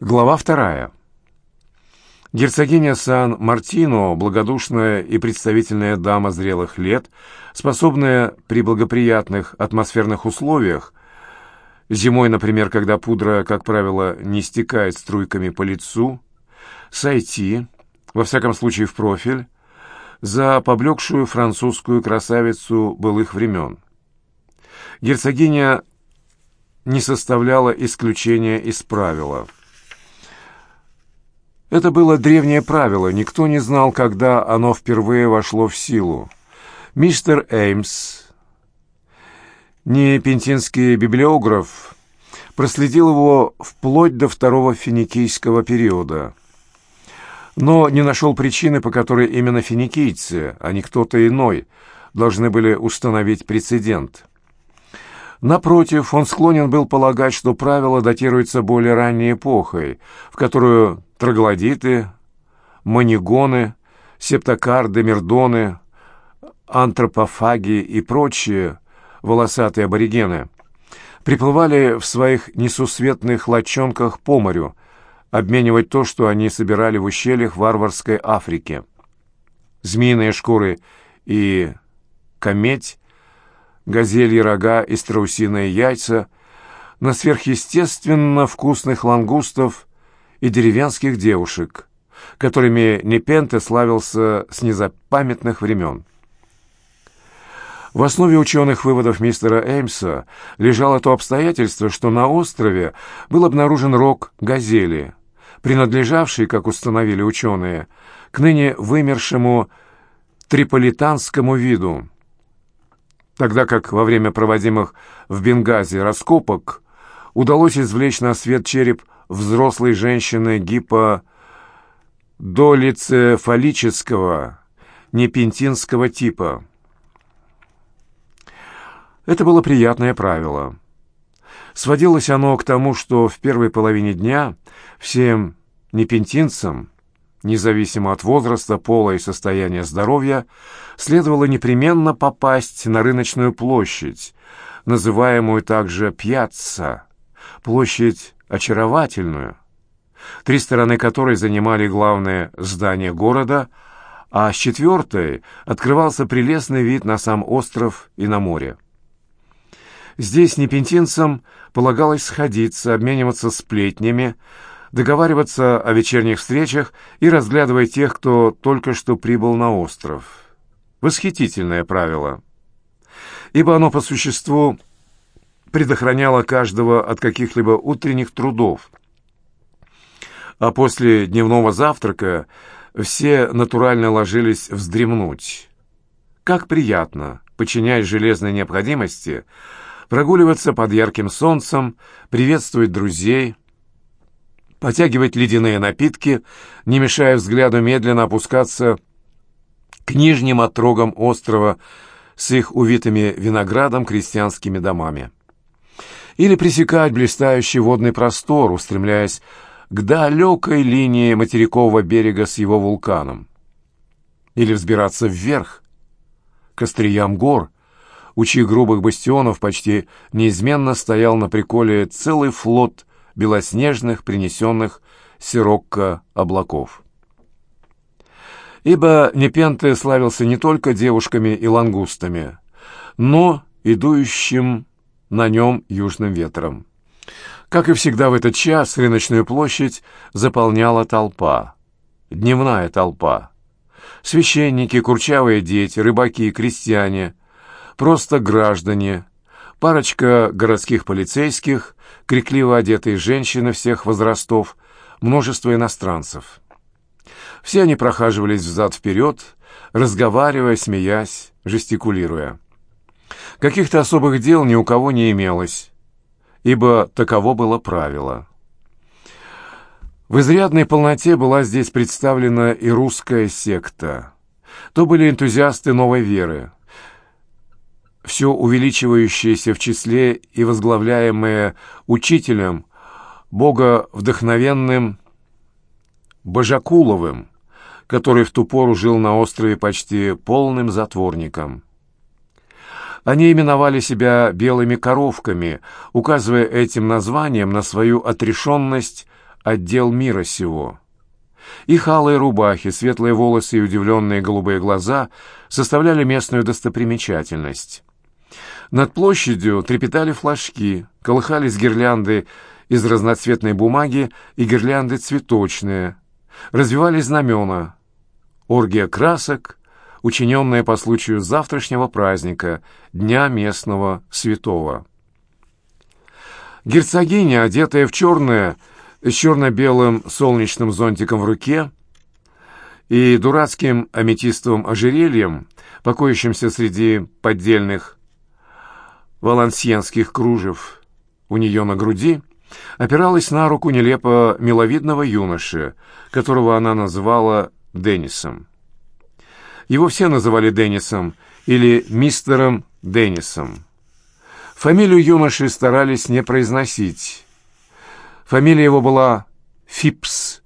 Глава вторая. Герцогиня Сан-Мартино, благодушная и представительная дама зрелых лет, способная при благоприятных атмосферных условиях, зимой, например, когда пудра, как правило, не стекает струйками по лицу, сойти, во всяком случае в профиль, за поблекшую французскую красавицу былых времен. Герцогиня не составляла исключения из правила – это было древнее правило, никто не знал, когда оно впервые вошло в силу. Мистер Эймс, не пентинский библиограф, проследил его вплоть до второго финикийского периода, но не нашел причины, по которой именно финикийцы, а не кто-то иной, должны были установить прецедент. Напротив, он склонен был полагать, что правило датируется более ранней эпохой, в которую троглодиты, манигоны, септокарды, мердоны, антропофаги и прочие волосатые аборигены приплывали в своих несусветных лодчонках по морю, обменивать то, что они собирали в ущельях варварской Африки. Змеиные шкуры и кометь, газельи рога и страусиные яйца на сверхъестественно вкусных лангустов и деревенских девушек, которыми Непенте славился с незапамятных времен. В основе ученых выводов мистера Эймса лежало то обстоятельство, что на острове был обнаружен рог газели, принадлежавший, как установили ученые, к ныне вымершему триполитанскому виду, тогда как во время проводимых в Бенгази раскопок удалось извлечь на свет череп взрослой женщины гиподолицефалического, непентинского типа. Это было приятное правило. Сводилось оно к тому, что в первой половине дня всем непентинцам, независимо от возраста, пола и состояния здоровья, следовало непременно попасть на рыночную площадь, называемую также «пьяцца», площадь очаровательную, три стороны которой занимали главное здание города, а с четвертой открывался прелестный вид на сам остров и на море. Здесь непентинцам полагалось сходиться, обмениваться сплетнями, договариваться о вечерних встречах и разглядывать тех, кто только что прибыл на остров. Восхитительное правило, ибо оно по существу предохраняла каждого от каких-либо утренних трудов. А после дневного завтрака все натурально ложились вздремнуть. Как приятно, подчиняясь железной необходимости, прогуливаться под ярким солнцем, приветствовать друзей, потягивать ледяные напитки, не мешая взгляду медленно опускаться к нижним отрогам острова с их увитыми виноградом крестьянскими домами или пресекать блистающий водный простор, устремляясь к далекой линии материкового берега с его вулканом, или взбираться вверх, к остриям гор, у чьих грубых бастионов почти неизменно стоял на приколе целый флот белоснежных, принесенных сирокко облаков. Ибо Непенте славился не только девушками и лангустами, но и дующим на нем южным ветром. Как и всегда в этот час рыночную площадь заполняла толпа. Дневная толпа. Священники, курчавые дети, рыбаки, крестьяне, просто граждане, парочка городских полицейских, крикливо одетые женщины всех возрастов, множество иностранцев. Все они прохаживались взад-вперед, разговаривая, смеясь, жестикулируя. Каких-то особых дел ни у кого не имелось, ибо таково было правило. В изрядной полноте была здесь представлена и русская секта. То были энтузиасты новой веры, все увеличивающиеся в числе и возглавляемые учителем, боговдохновенным Божакуловым, который в ту пору жил на острове почти полным затворником. Они именовали себя «белыми коровками», указывая этим названием на свою отрешенность отдел мира сего. Их алые рубахи, светлые волосы и удивленные голубые глаза составляли местную достопримечательность. Над площадью трепетали флажки, колыхались гирлянды из разноцветной бумаги и гирлянды цветочные, развивались знамена. Оргия красок, учиненная по случаю завтрашнего праздника, Дня местного святого. Герцогиня, одетая в черное, с черно-белым солнечным зонтиком в руке и дурацким аметистовым ожерельем, покоящимся среди поддельных валансьенских кружев у нее на груди, опиралась на руку нелепо миловидного юноши, которого она называла Деннисом. Его все называли Деннисом или мистером Деннисом. Фамилию юноши старались не произносить. Фамилия его была Фипс.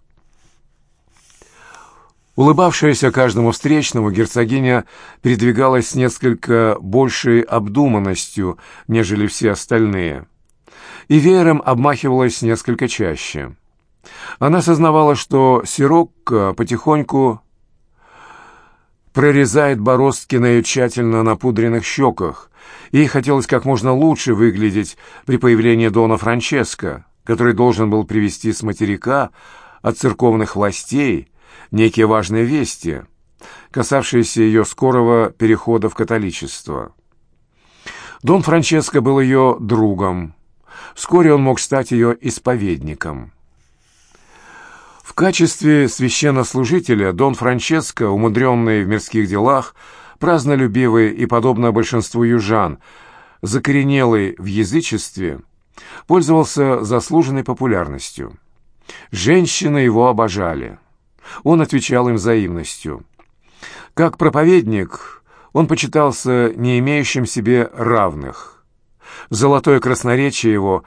Улыбавшаяся каждому встречному, герцогиня передвигалась с несколько большей обдуманностью, нежели все остальные, и веером обмахивалась несколько чаще. Она сознавала, что Сирокко потихоньку прорезает бороздки на ее тщательно напудренных щеках. Ей хотелось как можно лучше выглядеть при появлении Дона Франческо, который должен был привести с материка от церковных властей некие важные вести, касавшиеся ее скорого перехода в католичество. Дон Франческо был ее другом. Вскоре он мог стать ее исповедником. В качестве священнослужителя Дон Франческо, умудренный в мирских делах, празднолюбивый и, подобно большинству южан, закоренелый в язычестве, пользовался заслуженной популярностью. Женщины его обожали. Он отвечал им взаимностью. Как проповедник он почитался не имеющим себе равных. Золотое красноречие его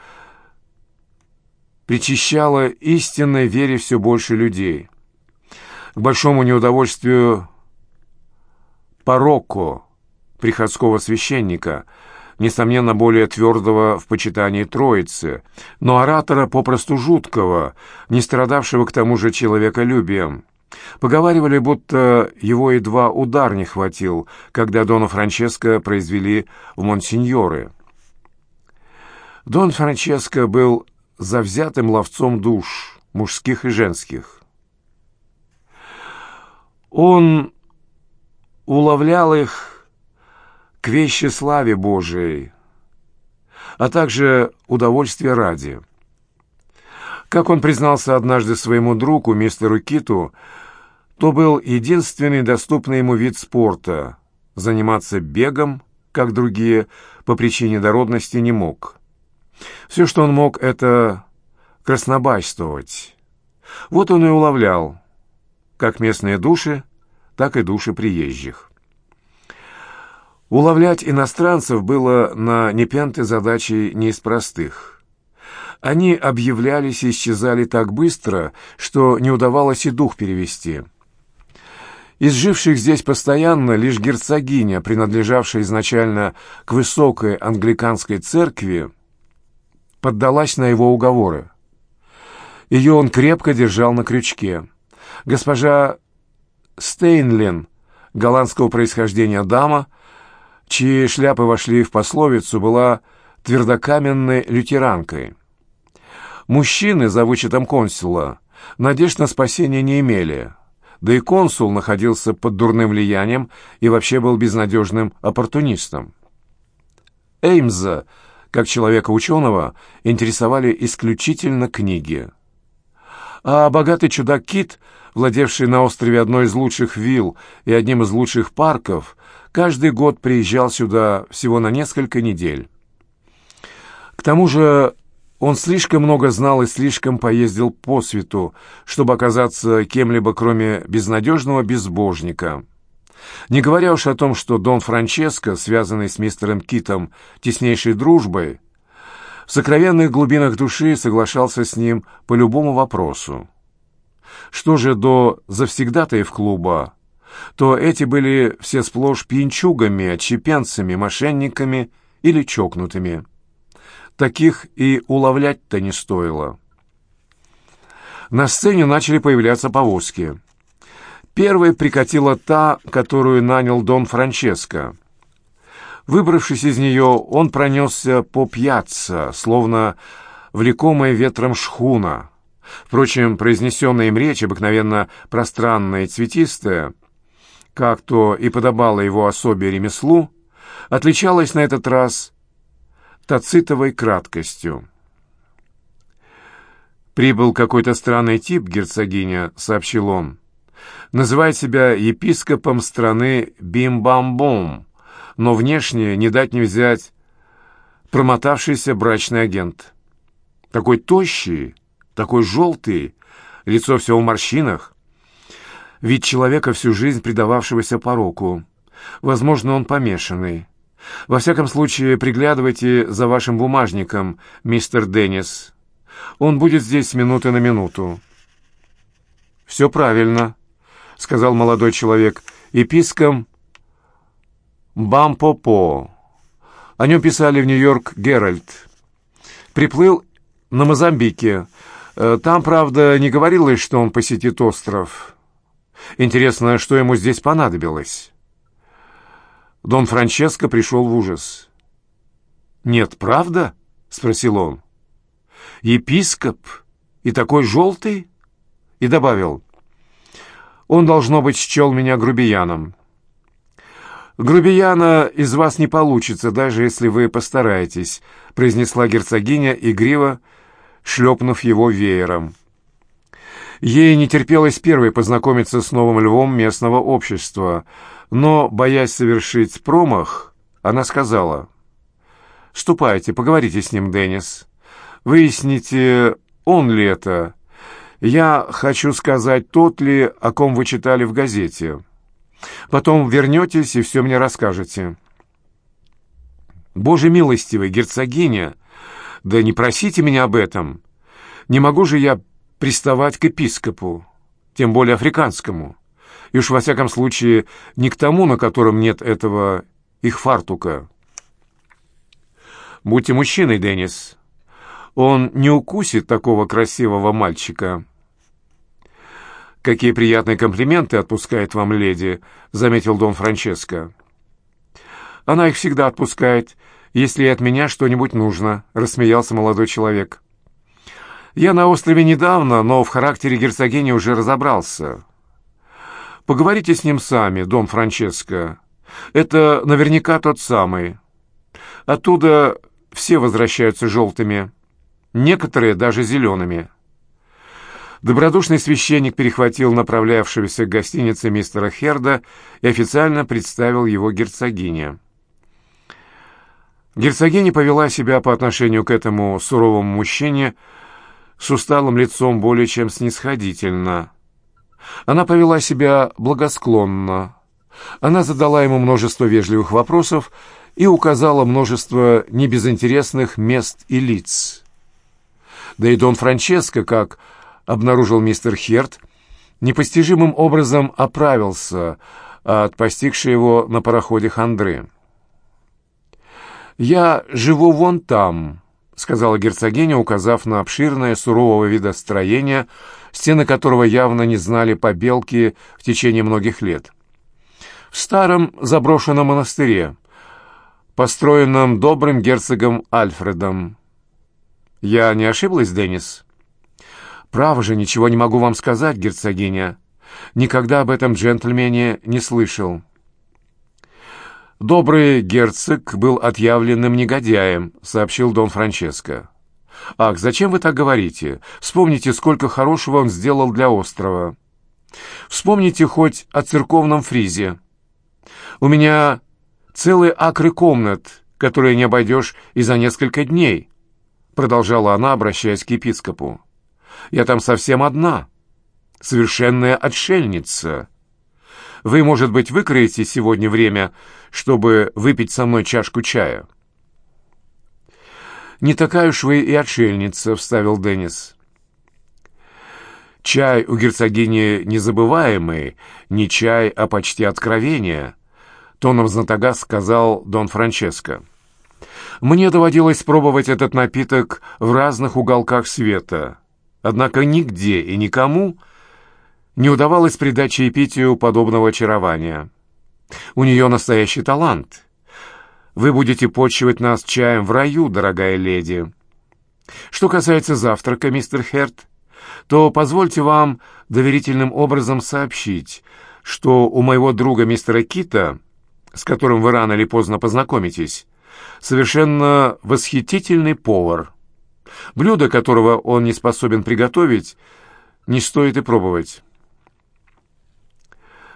причащало истинной вере все больше людей. К большому неудовольствию Парокко, приходского священника, несомненно, более твердого в почитании Троицы, но оратора попросту жуткого, не страдавшего к тому же человеколюбием. Поговаривали, будто его едва удар не хватил, когда Дона Франческо произвели в Монсеньоры. Дон Франческо был завзятым ловцом душ, мужских и женских. Он уловлял их к вещи славе Божией, а также удовольствие ради. Как он признался однажды своему другу, мистеру Киту, то был единственный доступный ему вид спорта. Заниматься бегом, как другие, по причине дородности не мог. Все, что он мог, это краснобайствовать. Вот он и уловлял, как местные души, так и души приезжих. Уловлять иностранцев было на Непенте задачей не из простых. Они объявлялись и исчезали так быстро, что не удавалось и дух перевести. Из живших здесь постоянно лишь герцогиня, принадлежавшая изначально к высокой англиканской церкви, поддалась на его уговоры. Ее он крепко держал на крючке. Госпожа Стейнлин, голландского происхождения дама, чьи шляпы вошли в пословицу, была твердокаменной лютеранкой. Мужчины, за вычетом консула, надежд на спасение не имели, да и консул находился под дурным влиянием и вообще был безнадежным оппортунистом. Эймза — как человека-ученого, интересовали исключительно книги. А богатый чудак Кит, владевший на острове одной из лучших вилл и одним из лучших парков, каждый год приезжал сюда всего на несколько недель. К тому же он слишком много знал и слишком поездил по свету, чтобы оказаться кем-либо, кроме безнадежного безбожника — не говоря уж о том, что Дон Франческо, связанный с мистером Китом теснейшей дружбой, в сокровенных глубинах души соглашался с ним по любому вопросу. Что же до завсегдатаев клуба, то эти были все сплошь пьянчугами, отщепенцами, мошенниками или чокнутыми. Таких и уловлять-то не стоило. На сцене начали появляться повозки. Первой прикатила та, которую нанял Дон Франческо. Выбравшись из нее, он пронесся по пьяцца, словно влекомая ветром шхуна. Впрочем, произнесенная им речь, обыкновенно пространная и цветистая, как то и подобало его особе ремеслу, отличалась на этот раз тацитовой краткостью. «Прибыл какой-то странный тип, герцогиня», — сообщил он. «Называет себя епископом страны Бим-Бам-Бом, но внешне не дать не взять промотавшийся брачный агент. Такой тощий, такой желтый, лицо все в морщинах. Вид человека, всю жизнь предававшегося пороку. Возможно, он помешанный. Во всяком случае, приглядывайте за вашим бумажником, мистер Деннис. Он будет здесь с минуты на минуту». «Все правильно», — сказал молодой человек. «Еписком Бампопо. О нем писали в Нью-Йорк Геральт. Приплыл на Мозамбике. Э, там, правда, не говорилось, что он посетит остров. Интересно, что ему здесь понадобилось?» Дон Франческо пришел в ужас. «Нет, правда?» — спросил он. «Епископ? И такой желтый?» И добавил. «Он, должно быть, счел меня грубияном». «Грубияна из вас не получится, даже если вы постараетесь», — произнесла герцогиня, игриво шлепнув его веером. Ей не терпелось первой познакомиться с новым львом местного общества — но, боясь совершить промах, она сказала, «Ступайте, поговорите с ним, Деннис. Выясните, он ли это. Я хочу сказать, тот ли, о ком вы читали в газете. Потом вернетесь и все мне расскажете». «Боже милостивый, герцогиня, да не просите меня об этом. Не могу же я приставать к епископу, тем более африканскому» и уж во всяком случае не к тому, на котором нет этого их фартука. Будьте мужчиной, Деннис. Он не укусит такого красивого мальчика. «Какие приятные комплименты отпускает вам леди», — заметил Дон Франческо. «Она их всегда отпускает, если от меня что-нибудь нужно», — рассмеялся молодой человек. «Я на острове недавно, но в характере герцогини уже разобрался. Поговорите с ним сами, Дон Франческо. Это наверняка тот самый. Оттуда все возвращаются желтыми, некоторые даже зелеными. Добродушный священник перехватил направлявшегося к гостинице мистера Херда и официально представил его герцогине. Герцогиня повела себя по отношению к этому суровому мужчине с усталым лицом более чем снисходительно – она повела себя благосклонно. Она задала ему множество вежливых вопросов и указала множество небезынтересных мест и лиц. Да и Дон Франческо, как обнаружил мистер Херт, непостижимым образом оправился от постигшей его на пароходе хандры. «Я живу вон там», — сказала герцогиня, указав на обширное сурового вида строение, стены которого явно не знали побелки в течение многих лет. В старом заброшенном монастыре, построенном добрым герцогом Альфредом. Я не ошиблась, Деннис? Право же, ничего не могу вам сказать, герцогиня. Никогда об этом джентльмене не слышал. «Добрый герцог был отъявленным негодяем», — сообщил Дон Франческо. «Ах, зачем вы так говорите? Вспомните, сколько хорошего он сделал для острова. Вспомните хоть о церковном фризе. У меня целые акры комнат, которые не обойдешь и за несколько дней», продолжала она, обращаясь к епископу. «Я там совсем одна, совершенная отшельница. Вы, может быть, выкроете сегодня время, чтобы выпить со мной чашку чая?» «Не такая уж вы и отшельница», — вставил Деннис. «Чай у герцогини незабываемый, не чай, а почти откровение», — тоном знатога сказал Дон Франческо. «Мне доводилось пробовать этот напиток в разных уголках света, Однако нигде и никому не удавалось придать чаепитию подобного очарования. У нее настоящий талант. Вы будете почивать нас чаем в раю, дорогая леди. Что касается завтрака, мистер Херт, то позвольте вам доверительным образом сообщить, что у моего друга мистера Кита, с которым вы рано или поздно познакомитесь, совершенно восхитительный повар. Блюдо, которого он не способен приготовить, не стоит и пробовать.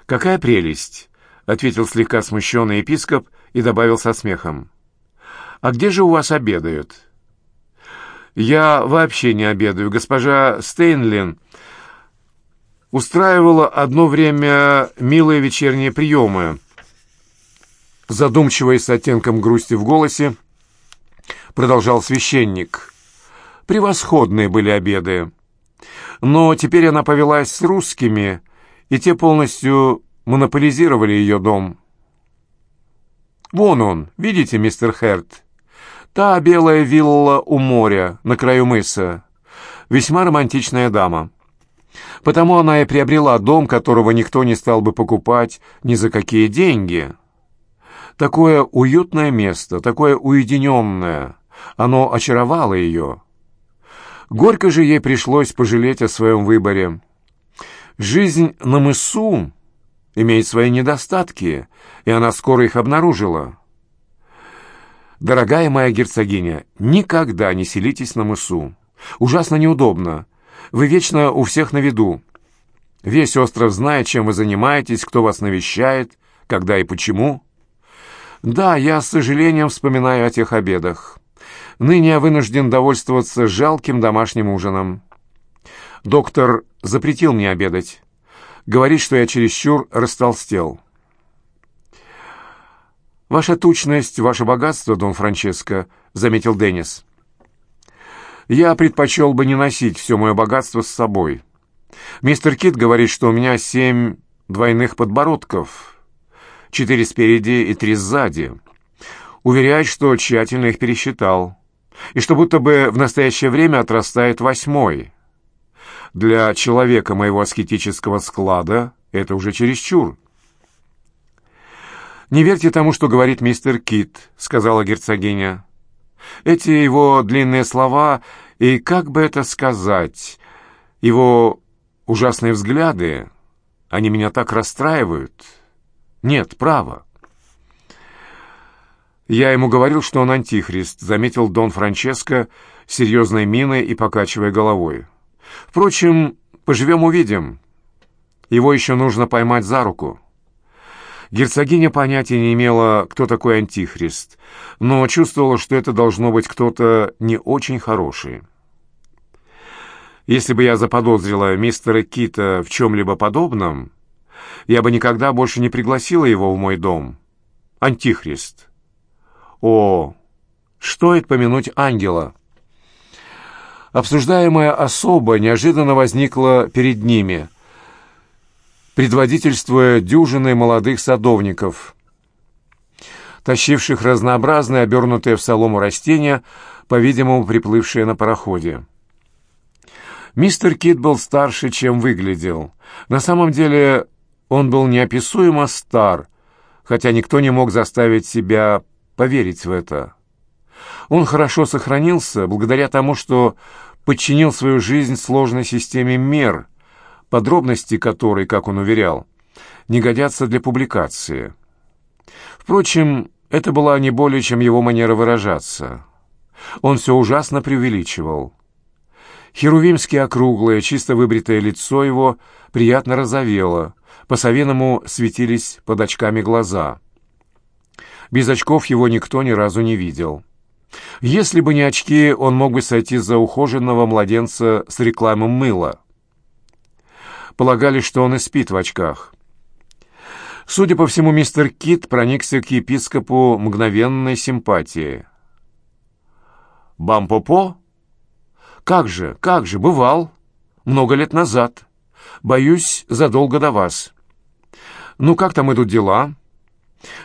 «Какая прелесть!» — ответил слегка смущенный епископ и добавил со смехом. «А где же у вас обедают?» «Я вообще не обедаю. Госпожа Стейнлин устраивала одно время милые вечерние приемы». Задумчиво и с оттенком грусти в голосе продолжал священник. Превосходные были обеды. Но теперь она повелась с русскими, и те полностью монополизировали ее дом. Вон он, видите, мистер Херт? Та белая вилла у моря, на краю мыса. Весьма романтичная дама. Потому она и приобрела дом, которого никто не стал бы покупать ни за какие деньги. Такое уютное место, такое уединенное. Оно очаровало ее. Горько же ей пришлось пожалеть о своем выборе. Жизнь на мысу имеет свои недостатки, и она скоро их обнаружила. Дорогая моя герцогиня, никогда не селитесь на мысу. Ужасно неудобно. Вы вечно у всех на виду. Весь остров знает, чем вы занимаетесь, кто вас навещает, когда и почему. Да, я с сожалением вспоминаю о тех обедах. Ныне я вынужден довольствоваться жалким домашним ужином. Доктор запретил мне обедать. Говорит, что я чересчур растолстел. «Ваша тучность, ваше богатство, Дон Франческо», — заметил Деннис. «Я предпочел бы не носить все мое богатство с собой. Мистер Кит говорит, что у меня семь двойных подбородков, четыре спереди и три сзади. Уверяет, что тщательно их пересчитал, и что будто бы в настоящее время отрастает восьмой. Для человека моего аскетического склада это уже чересчур». «Не верьте тому, что говорит мистер Кит», — сказала герцогиня. «Эти его длинные слова и, как бы это сказать, его ужасные взгляды, они меня так расстраивают. Нет, право». «Я ему говорил, что он антихрист», — заметил Дон Франческо серьезной миной и покачивая головой. «Впрочем, поживем-увидим. Его еще нужно поймать за руку». Герцогиня понятия не имела, кто такой Антихрист, но чувствовала, что это должно быть кто-то не очень хороший. Если бы я заподозрила мистера Кита в чем-либо подобном, я бы никогда больше не пригласила его в мой дом. Антихрист. О, стоит помянуть ангела. Обсуждаемая особа неожиданно возникла перед ними — предводительствуя дюжиной молодых садовников, тащивших разнообразные обернутые в солому растения, по-видимому, приплывшие на пароходе. Мистер Кит был старше, чем выглядел. На самом деле он был неописуемо стар, хотя никто не мог заставить себя поверить в это. Он хорошо сохранился благодаря тому, что подчинил свою жизнь сложной системе мер, подробности которой, как он уверял, не годятся для публикации. Впрочем, это была не более чем его манера выражаться. Он все ужасно преувеличивал. Херувимски округлое, чисто выбритое лицо его приятно розовело, по-совиному светились под очками глаза. Без очков его никто ни разу не видел. Если бы не очки, он мог бы сойти за ухоженного младенца с рекламой мыла полагали, что он и спит в очках. Судя по всему, мистер Кит проникся к епископу мгновенной симпатией. «Бампопо? Как же, как же, бывал. Много лет назад. Боюсь, задолго до вас. Ну, как там идут дела?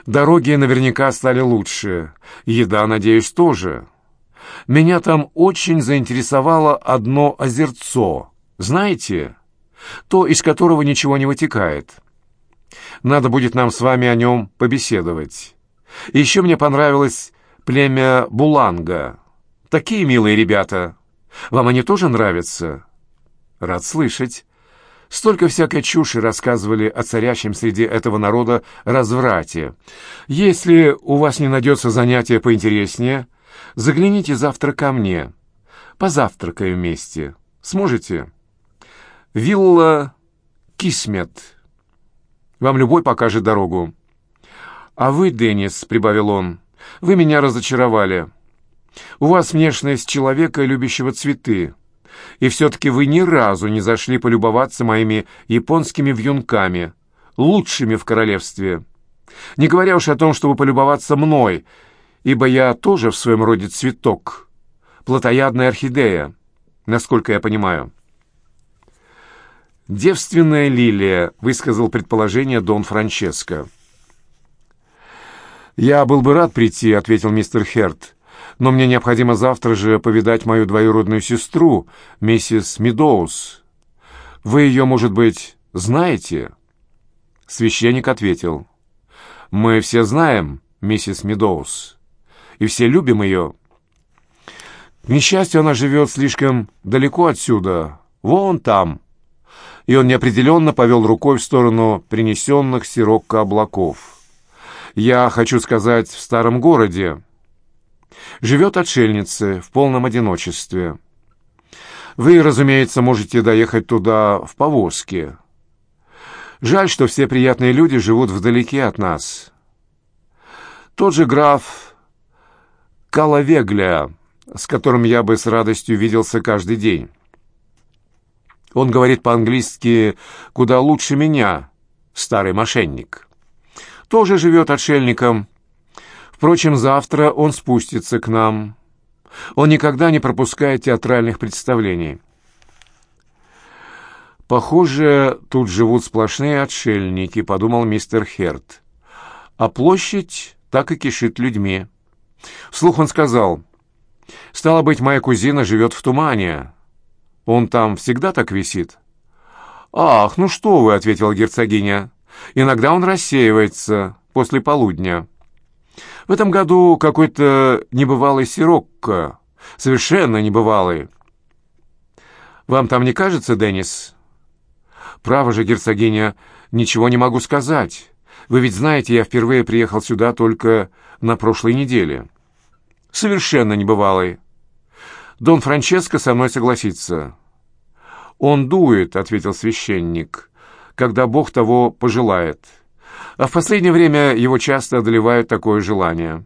Дороги наверняка стали лучше. Еда, надеюсь, тоже. Меня там очень заинтересовало одно озерцо. Знаете? То, из которого ничего не вытекает. Надо будет нам с вами о нем побеседовать. еще мне понравилось племя Буланга. Такие милые ребята. Вам они тоже нравятся? Рад слышать. Столько всякой чуши рассказывали о царящем среди этого народа разврате. Если у вас не найдется занятия поинтереснее, загляните завтра ко мне. Позавтракаем вместе. Сможете? Вилла Кисмет. Вам любой покажет дорогу. А вы, Деннис, — прибавил он, — вы меня разочаровали. У вас внешность человека, любящего цветы и все-таки вы ни разу не зашли полюбоваться моими японскими вьюнками, лучшими в королевстве. Не говоря уж о том, чтобы полюбоваться мной, ибо я тоже в своем роде цветок, плотоядная орхидея, насколько я понимаю. «Девственная лилия», — высказал предположение Дон Франческо. «Я был бы рад прийти», — ответил мистер Херт но мне необходимо завтра же повидать мою двоюродную сестру, миссис Медоуз. Вы ее, может быть, знаете?» Священник ответил. «Мы все знаем миссис Медоуз, и все любим ее. К несчастью, она живет слишком далеко отсюда, вон там». И он неопределенно повел рукой в сторону принесенных сирокко облаков. «Я хочу сказать, в старом городе, Живет отшельница в полном одиночестве. Вы, разумеется, можете доехать туда в повозке. Жаль, что все приятные люди живут вдалеке от нас. Тот же граф Калавегля, с которым я бы с радостью виделся каждый день. Он говорит по-английски куда лучше меня, старый мошенник. Тоже живет отшельником, Впрочем, завтра он спустится к нам. Он никогда не пропускает театральных представлений. «Похоже, тут живут сплошные отшельники», — подумал мистер Херт. «А площадь так и кишит людьми». Вслух он сказал, «Стало быть, моя кузина живет в тумане. Он там всегда так висит?» «Ах, ну что вы», — ответила герцогиня, «иногда он рассеивается после полудня». В этом году какой-то небывалый сирокко, совершенно небывалый. Вам там не кажется, Деннис? Право же, герцогиня, ничего не могу сказать. Вы ведь знаете, я впервые приехал сюда только на прошлой неделе. Совершенно небывалый. Дон Франческо со мной согласится. Он дует, ответил священник, когда Бог того пожелает. А в последнее время его часто одолевает такое желание.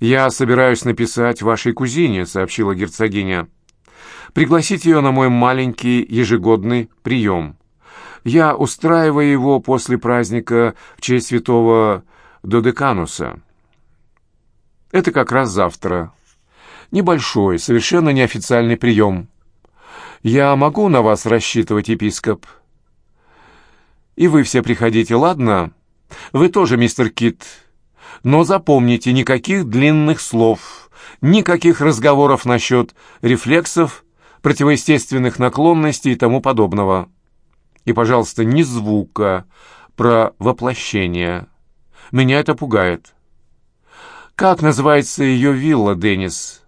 «Я собираюсь написать вашей кузине», — сообщила герцогиня. «Пригласить ее на мой маленький ежегодный прием. Я устраиваю его после праздника в честь святого Додекануса. Это как раз завтра. Небольшой, совершенно неофициальный прием. Я могу на вас рассчитывать, епископ?» И вы все приходите, ладно? Вы тоже, мистер Кит. Но запомните, никаких длинных слов, никаких разговоров насчет рефлексов, противоестественных наклонностей и тому подобного. И, пожалуйста, ни звука про воплощение. Меня это пугает. Как называется ее вилла, Деннис?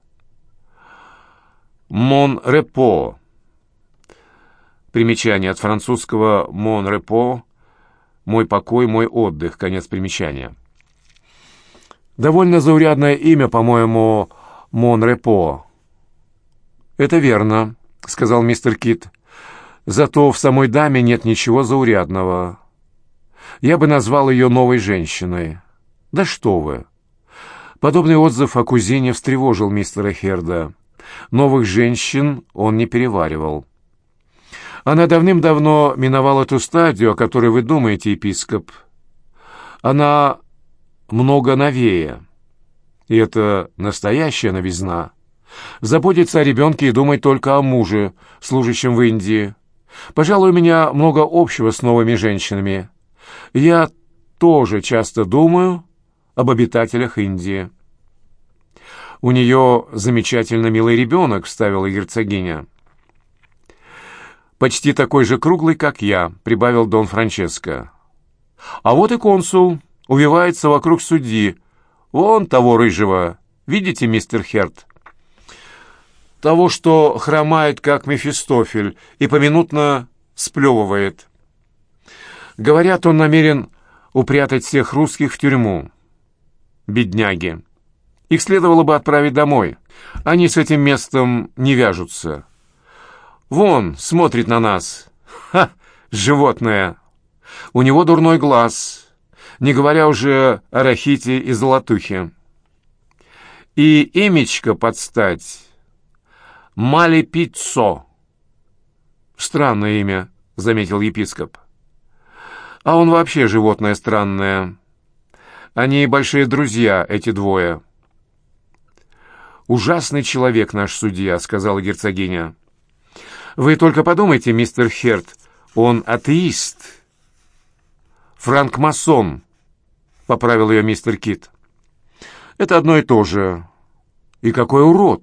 Мон-Репо. Примечание от французского «mon repos» — «мой покой, мой отдых», конец примечания. Довольно заурядное имя, по-моему, «mon repos». «Это верно», — сказал мистер Кит. «Зато в самой даме нет ничего заурядного. Я бы назвал ее новой женщиной». «Да что вы!» Подобный отзыв о кузине встревожил мистера Херда. Новых женщин он не переваривал. Она давным-давно миновала ту стадию, о которой вы думаете, епископ. Она много новее. И это настоящая новизна. Заботиться о ребенке и думать только о муже, служащем в Индии. Пожалуй, у меня много общего с новыми женщинами. Я тоже часто думаю об обитателях Индии. «У нее замечательно милый ребенок», — вставила герцогиня. «Почти такой же круглый, как я», — прибавил Дон Франческо. «А вот и консул увивается вокруг судьи. Вон того рыжего. Видите, мистер Херт?» «Того, что хромает, как Мефистофель, и поминутно сплевывает. Говорят, он намерен упрятать всех русских в тюрьму. Бедняги. Их следовало бы отправить домой. Они с этим местом не вяжутся. Вон, смотрит на нас. Ха, животное. У него дурной глаз, не говоря уже о рахите и золотухе. И имечко подстать. Мали Пиццо. Странное имя, заметил епископ. А он вообще животное странное. Они большие друзья, эти двое. «Ужасный человек наш судья», — сказала герцогиня. «Вы только подумайте, мистер Херт, он атеист». «Франк-масон», — поправил ее мистер Кит. «Это одно и то же. И какой урод!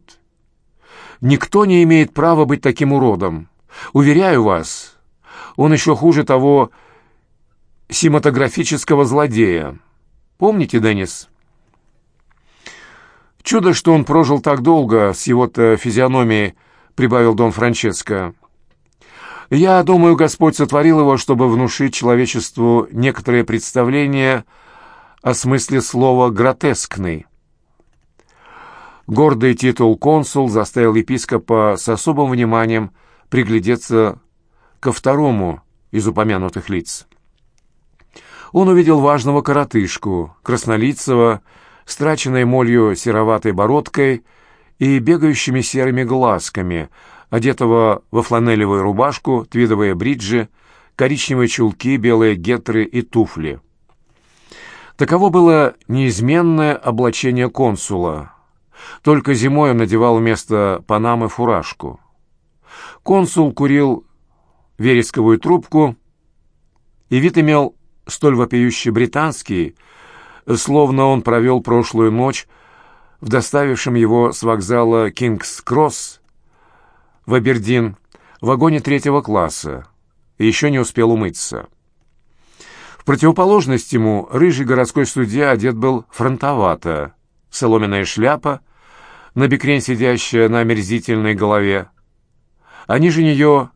Никто не имеет права быть таким уродом. Уверяю вас, он еще хуже того симатографического злодея. Помните, Деннис?» Чудо, что он прожил так долго с его-то физиономией, прибавил Дон Франческо. Я думаю, Господь сотворил его, чтобы внушить человечеству некоторые представления о смысле слова «гротескный». Гордый титул консул заставил епископа с особым вниманием приглядеться ко второму из упомянутых лиц. Он увидел важного коротышку, краснолицего, страченной молью сероватой бородкой и бегающими серыми глазками, одетого во фланелевую рубашку, твидовые бриджи, коричневые чулки, белые гетры и туфли. Таково было неизменное облачение консула. Только зимой он надевал вместо панамы фуражку. Консул курил вересковую трубку, и вид имел столь вопиющий британский, словно он провел прошлую ночь в доставившем его с вокзала Кингс-Кросс в Абердин в вагоне третьего класса и еще не успел умыться. В противоположность ему рыжий городской судья одет был фронтовато, соломенная шляпа, на бекрень сидящая на омерзительной голове, а ниже нее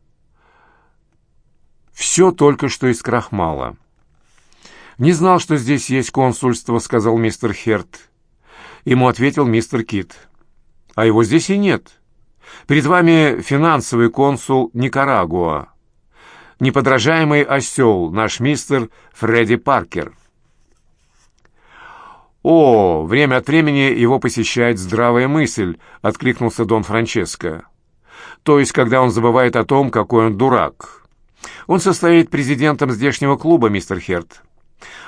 все только что из крахмала. «Не знал, что здесь есть консульство», — сказал мистер Херт. Ему ответил мистер Кит. «А его здесь и нет. Перед вами финансовый консул Никарагуа. Неподражаемый осел, наш мистер Фредди Паркер». «О, время от времени его посещает здравая мысль», — откликнулся Дон Франческо. «То есть, когда он забывает о том, какой он дурак. Он состоит президентом здешнего клуба, мистер Херт.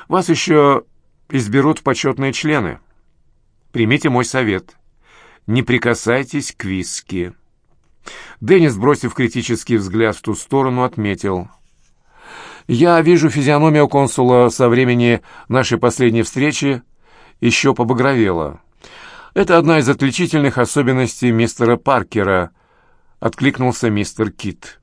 Вас еще изберут в почетные члены. Примите мой совет. Не прикасайтесь к виски». Деннис, бросив критический взгляд в ту сторону, отметил. «Я вижу физиономию консула со времени нашей последней встречи еще побагровела. Это одна из отличительных особенностей мистера Паркера», — откликнулся мистер Кит.